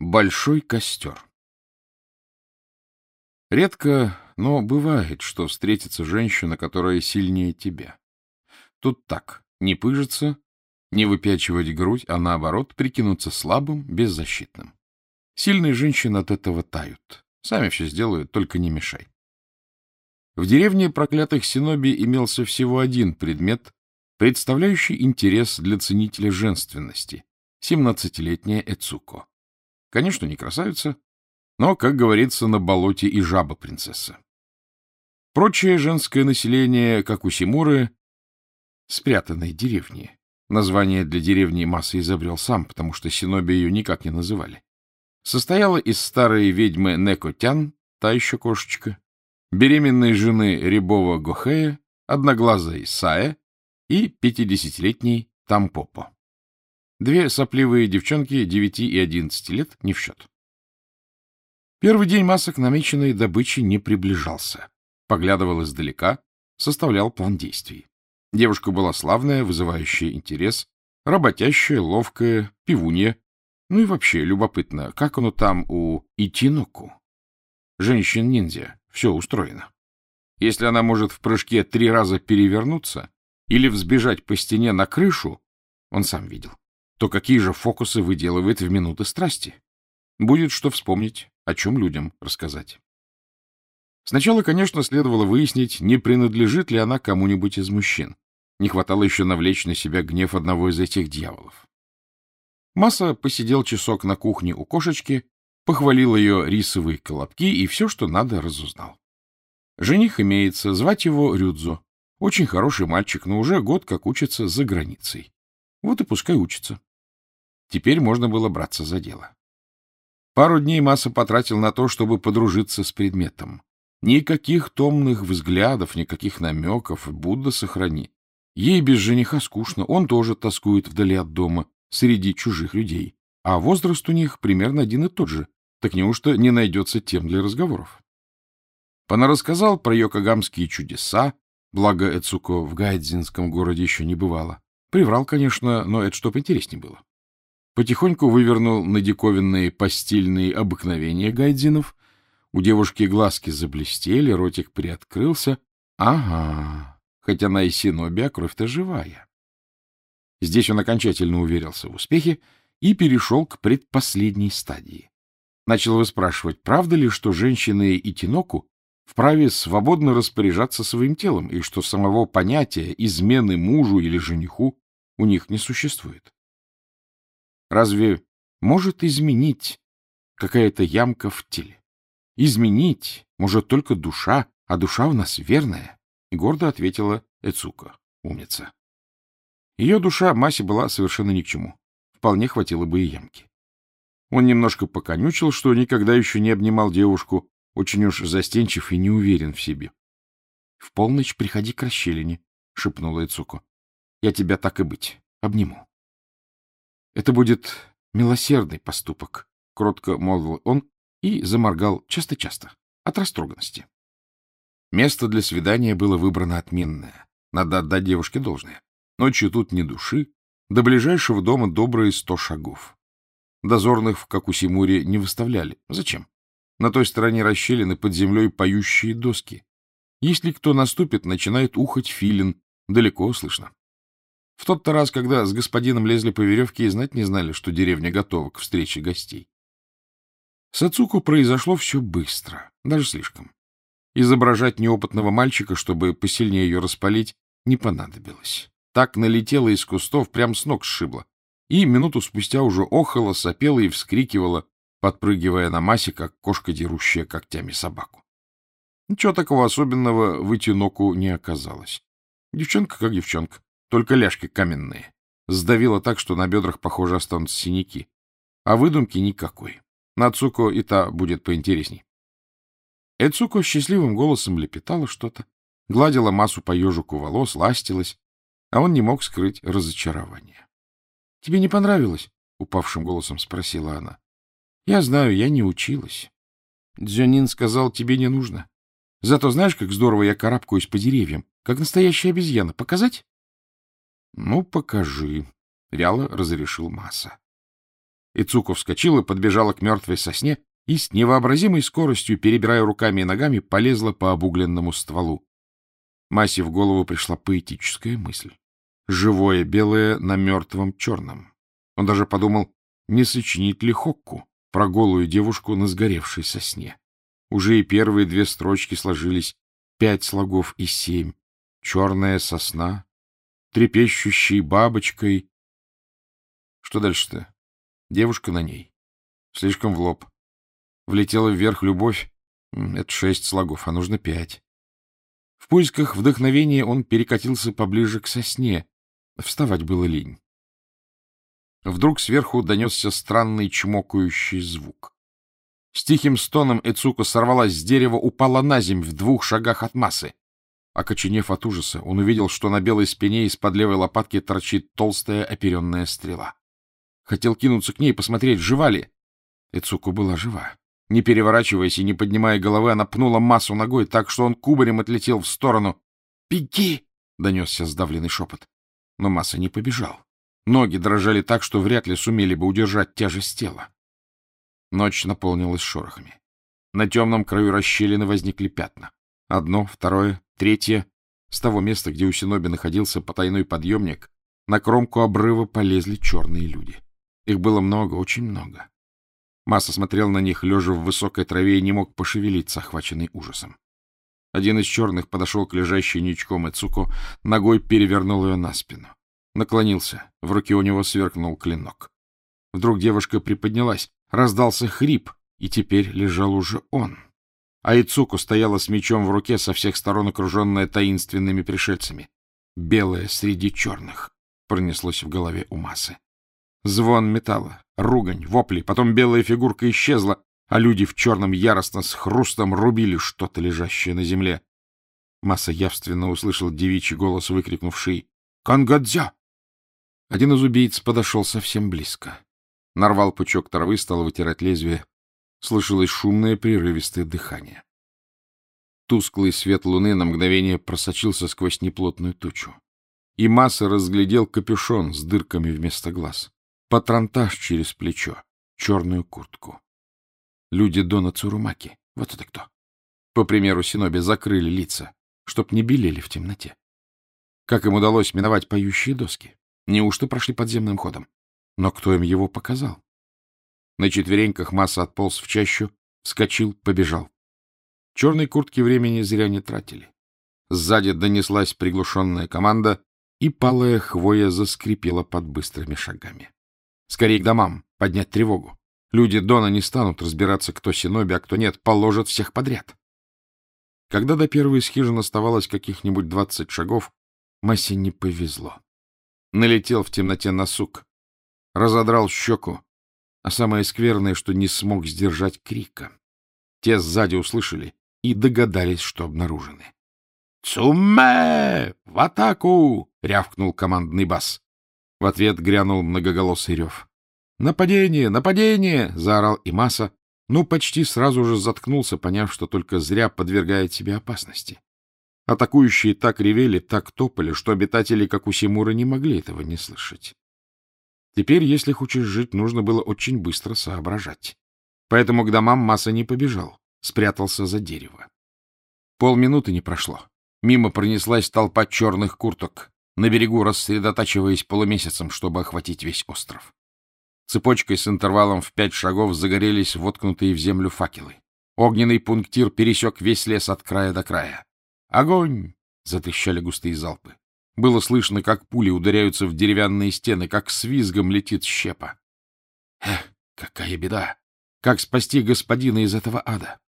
Большой костер Редко, но бывает, что встретится женщина, которая сильнее тебя. Тут так, не пыжиться, не выпячивать грудь, а наоборот, прикинуться слабым, беззащитным. Сильные женщины от этого тают. Сами все сделают, только не мешай. В деревне проклятых Синоби имелся всего один предмет, представляющий интерес для ценителя женственности — семнадцатилетняя Эцуко. Конечно, не красавица, но, как говорится, на болоте и жаба-принцесса. Прочее женское население, как у Симуры, спрятанной деревни. Название для деревни Масса изобрел сам, потому что Синоби ее никак не называли. Состояла из старой ведьмы Некотян, та еще кошечка, беременной жены Рябова Гохея, одноглазой Сая и пятидесятилетней Тампопо. Две сопливые девчонки девяти и одиннадцати лет не в счет. Первый день масок намеченной добычи не приближался. Поглядывал издалека, составлял план действий. Девушка была славная, вызывающая интерес, работящая, ловкая, пивунья. Ну и вообще любопытно, как оно там у Итиноку? Женщин-ниндзя. Все устроено. Если она может в прыжке три раза перевернуться или взбежать по стене на крышу, он сам видел, то какие же фокусы выделывает в минуты страсти? Будет что вспомнить, о чем людям рассказать. Сначала, конечно, следовало выяснить, не принадлежит ли она кому-нибудь из мужчин. Не хватало еще навлечь на себя гнев одного из этих дьяволов. Масса посидел часок на кухне у кошечки, похвалил ее рисовые колобки и все, что надо, разузнал. Жених имеется, звать его Рюдзо. Очень хороший мальчик, но уже год как учится за границей. Вот и пускай учится. Теперь можно было браться за дело. Пару дней Масса потратил на то, чтобы подружиться с предметом. Никаких томных взглядов, никаких намеков, Будда сохрани. Ей без жениха скучно, он тоже тоскует вдали от дома, среди чужих людей. А возраст у них примерно один и тот же, так неужто не найдется тем для разговоров? Пана рассказал про йокогамские чудеса, благо Эцуко в Гайдзинском городе еще не бывало. Приврал, конечно, но это чтоб интереснее было потихоньку вывернул на диковинные постельные обыкновения гайдзинов. У девушки глазки заблестели, ротик приоткрылся. Ага, хоть она и синоби, а кровь-то живая. Здесь он окончательно уверился в успехе и перешел к предпоследней стадии. Начал выспрашивать, правда ли, что женщины и Тиноку вправе свободно распоряжаться своим телом, и что самого понятия измены мужу или жениху у них не существует. Разве может изменить какая-то ямка в теле? Изменить может только душа, а душа у нас верная. И гордо ответила Эцука, умница. Ее душа Масе была совершенно ни к чему. Вполне хватило бы и ямки. Он немножко поконючил, что никогда еще не обнимал девушку, очень уж застенчив и не уверен в себе. — В полночь приходи к расщелине, — шепнула Эцуко. — Я тебя так и быть обниму. Это будет милосердный поступок, — кротко молвил он и заморгал часто-часто от растроганности. Место для свидания было выбрано отменное. Надо отдать девушке должное. Ночью тут ни души, до ближайшего дома добрые сто шагов. Дозорных в Какусимуре не выставляли. Зачем? На той стороне расщелины под землей поющие доски. Если кто наступит, начинает ухать филин. Далеко слышно. В тот-то раз, когда с господином лезли по веревке и знать не знали, что деревня готова к встрече гостей. С Ацуку произошло все быстро, даже слишком. Изображать неопытного мальчика, чтобы посильнее ее распалить, не понадобилось. Так налетела из кустов, прям с ног сшибла. И минуту спустя уже охала, сопела и вскрикивала, подпрыгивая на массе, как кошка, дерущая когтями собаку. Ничего такого особенного в Итиноку не оказалось. Девчонка как девчонка только ляжки каменные. Сдавило так, что на бедрах, похоже, останутся синяки. А выдумки никакой. На Цуко и та будет поинтересней. Эцуко счастливым голосом лепетала что-то, гладила массу по ежику волос, ластилась, а он не мог скрыть разочарование. — Тебе не понравилось? — упавшим голосом спросила она. — Я знаю, я не училась. Дзюнин сказал, тебе не нужно. Зато знаешь, как здорово я карабкаюсь по деревьям, как настоящая обезьяна. Показать? — Ну, покажи, — вяло разрешил Масса. Ицуко вскочила, подбежала к мертвой сосне и с невообразимой скоростью, перебирая руками и ногами, полезла по обугленному стволу. Масе в голову пришла поэтическая мысль. Живое белое на мертвом черном. Он даже подумал, не сочинить ли хокку про голую девушку на сгоревшей сосне. Уже и первые две строчки сложились, пять слогов и семь. Черная сосна, трепещущей бабочкой. Что дальше-то? Девушка на ней. Слишком в лоб. Влетела вверх любовь. Это шесть слогов, а нужно пять. В поисках вдохновения он перекатился поближе к сосне. Вставать было лень. Вдруг сверху донесся странный чмокающий звук. С тихим стоном Эцука сорвалась с дерева, упала на земь в двух шагах от массы. Окоченев от ужаса, он увидел, что на белой спине из-под левой лопатки торчит толстая оперенная стрела. Хотел кинуться к ней, посмотреть, жива ли. Эцуку была жива. Не переворачиваясь и не поднимая головы, она пнула массу ногой так, что он кубарем отлетел в сторону. «Беги!» — донесся сдавленный шепот. Но масса не побежал. Ноги дрожали так, что вряд ли сумели бы удержать тяжесть тела. Ночь наполнилась шорохами. На темном краю расщелины возникли пятна. Одно, второе, третье. С того места, где у Синоби находился потайной подъемник, на кромку обрыва полезли черные люди. Их было много, очень много. Масса смотрел на них, лежа в высокой траве, и не мог пошевелиться, охваченный ужасом. Один из черных подошел к лежащей ничком Эцуко, ногой перевернул ее на спину. Наклонился. В руке у него сверкнул клинок. Вдруг девушка приподнялась. Раздался хрип, и теперь лежал уже он. А Ицуку стояла с мечом в руке, со всех сторон окруженная таинственными пришельцами. «Белая среди черных», — пронеслось в голове у массы. Звон металла, ругань, вопли, потом белая фигурка исчезла, а люди в черном яростно с хрустом рубили что-то, лежащее на земле. Масса явственно услышал девичий голос, выкрикнувший «Конгадзя!» Один из убийц подошел совсем близко. Нарвал пучок травы, стал вытирать лезвие. Слышалось шумное прерывистое дыхание. Тусклый свет луны на мгновение просочился сквозь неплотную тучу. И Масса разглядел капюшон с дырками вместо глаз, патронтаж через плечо, черную куртку. Люди Дона Цурумаки. Вот это кто. По примеру Синоби закрыли лица, чтоб не белели в темноте. Как им удалось миновать поющие доски? Неужто прошли подземным ходом? Но кто им его показал? На четвереньках масса отполз в чащу, вскочил, побежал. Черной куртки времени зря не тратили. Сзади донеслась приглушенная команда, и палая хвоя заскрипела под быстрыми шагами. Скорее к домам, поднять тревогу. Люди Дона не станут разбираться, кто Синоби, а кто нет, положат всех подряд. Когда до первой из хижин оставалось каких-нибудь двадцать шагов, Массе не повезло. Налетел в темноте на сук, разодрал щеку, а самое скверное, что не смог сдержать крика. Те сзади услышали и догадались, что обнаружены. «Цумме! В атаку!» — рявкнул командный бас. В ответ грянул многоголосый рев. «Нападение! Нападение!» — заорал Имаса, но почти сразу же заткнулся, поняв, что только зря подвергает себе опасности. Атакующие так ревели, так топали, что обитатели Какусимура не могли этого не слышать. Теперь, если хочешь жить, нужно было очень быстро соображать. Поэтому к домам Маса не побежал, спрятался за дерево. Полминуты не прошло. Мимо пронеслась толпа черных курток, на берегу рассредотачиваясь полумесяцем, чтобы охватить весь остров. Цепочкой с интервалом в пять шагов загорелись воткнутые в землю факелы. Огненный пунктир пересек весь лес от края до края. «Огонь!» — затрещали густые залпы. Было слышно, как пули ударяются в деревянные стены, как с визгом летит щепа. Эх, какая беда! Как спасти господина из этого ада?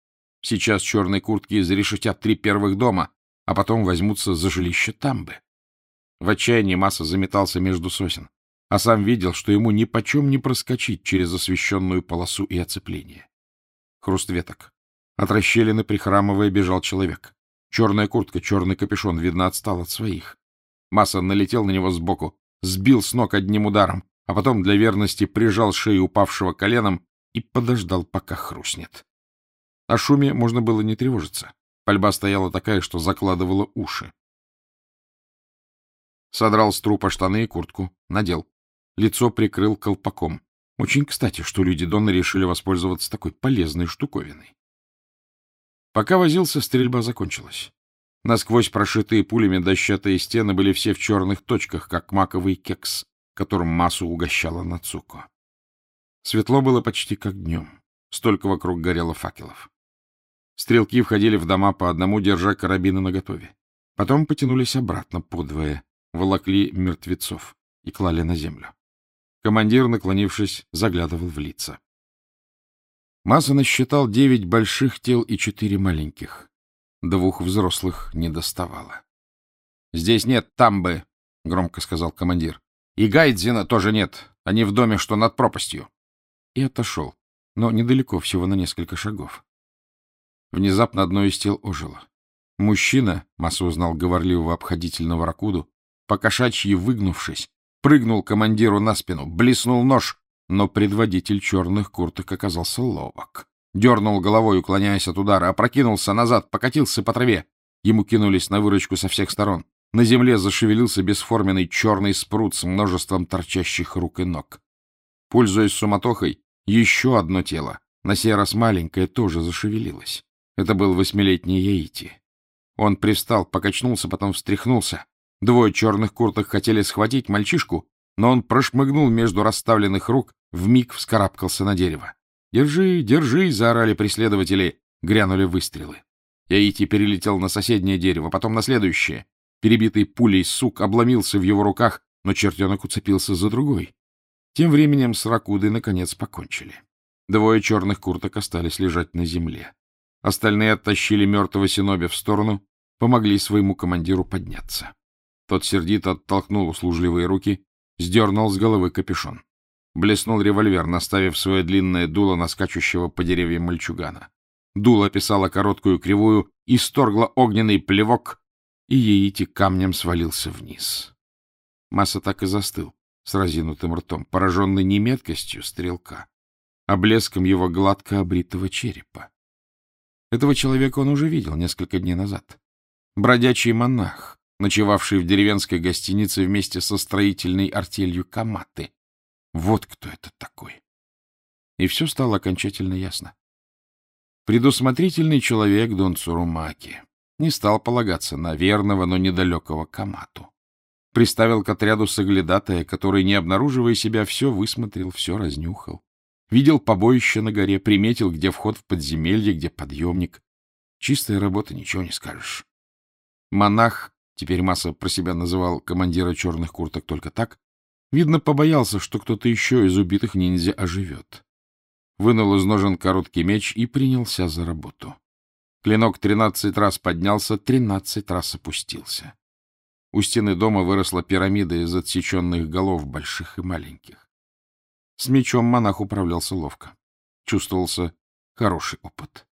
Сейчас черные куртки зарешетят три первых дома, а потом возьмутся за жилище Тамбы. В отчаянии Масса заметался между сосен, а сам видел, что ему нипочем не проскочить через освещенную полосу и оцепление. Хруст веток. От расщелины, прихрамывая, бежал человек. Черная куртка, черный капюшон, видно, отстал от своих. Масса налетел на него сбоку, сбил с ног одним ударом, а потом для верности прижал шею упавшего коленом и подождал, пока хрустнет. О шуме можно было не тревожиться. Пальба стояла такая, что закладывала уши. Содрал с трупа штаны и куртку, надел. Лицо прикрыл колпаком. Очень кстати, что люди Дона решили воспользоваться такой полезной штуковиной. Пока возился, стрельба закончилась. Насквозь прошитые пулями дощатые стены были все в черных точках, как маковый кекс, которым массу угощала Нацуко. Светло было почти как днем. Столько вокруг горело факелов. Стрелки входили в дома по одному, держа карабины наготове. Потом потянулись обратно подвое, волокли мертвецов и клали на землю. Командир, наклонившись, заглядывал в лица. Масса насчитал девять больших тел и четыре маленьких. Двух взрослых не доставало. — Здесь нет тамбы, — громко сказал командир. — И Гайдзина тоже нет. Они в доме, что над пропастью. И отошел, но недалеко, всего на несколько шагов. Внезапно одно из тел ожило. Мужчина, Масса узнал говорливого обходительного ракуду, покошачьи выгнувшись, прыгнул командиру на спину, блеснул нож, но предводитель черных курток оказался ловок. Дернул головой, уклоняясь от удара, опрокинулся назад, покатился по траве. Ему кинулись на выручку со всех сторон. На земле зашевелился бесформенный черный спрут с множеством торчащих рук и ног. Пользуясь суматохой, еще одно тело, на сей раз маленькое, тоже зашевелилось. Это был восьмилетний Яити. Он привстал, покачнулся, потом встряхнулся. Двое черных курток хотели схватить мальчишку, но он прошмыгнул между расставленных рук, вмиг вскарабкался на дерево. «Держи, держи!» — заорали преследователи. Грянули выстрелы. Яити перелетел на соседнее дерево, потом на следующее. Перебитый пулей сук обломился в его руках, но чертенок уцепился за другой. Тем временем с Ракудой наконец покончили. Двое черных курток остались лежать на земле. Остальные оттащили мертвого Синоби в сторону, помогли своему командиру подняться. Тот сердито оттолкнул услужливые руки, сдернул с головы капюшон. Блеснул револьвер, наставив свое длинное дуло на скачущего по деревьям мальчугана. Дуло писало короткую кривую, исторгло огненный плевок, и Яити камнем свалился вниз. Масса так и застыл, с разинутым ртом, пораженный не меткостью стрелка, а блеском его гладко обритого черепа. Этого человека он уже видел несколько дней назад. Бродячий монах, ночевавший в деревенской гостинице вместе со строительной артелью Каматы. Вот кто это такой. И все стало окончательно ясно. Предусмотрительный человек Дон Цурумаки не стал полагаться на верного, но недалекого Камату. Приставил к отряду соглядатая, который, не обнаруживая себя, все высмотрел, все разнюхал. Видел побоище на горе, приметил, где вход в подземелье, где подъемник. Чистая работа, ничего не скажешь. Монах, теперь Масса про себя называл командира черных курток только так, видно, побоялся, что кто-то еще из убитых ниндзя оживет. Вынул из ножен короткий меч и принялся за работу. Клинок тринадцать раз поднялся, тринадцать раз опустился. У стены дома выросла пирамида из отсеченных голов, больших и маленьких. С мечом монах управлялся ловко. Чувствовался хороший опыт.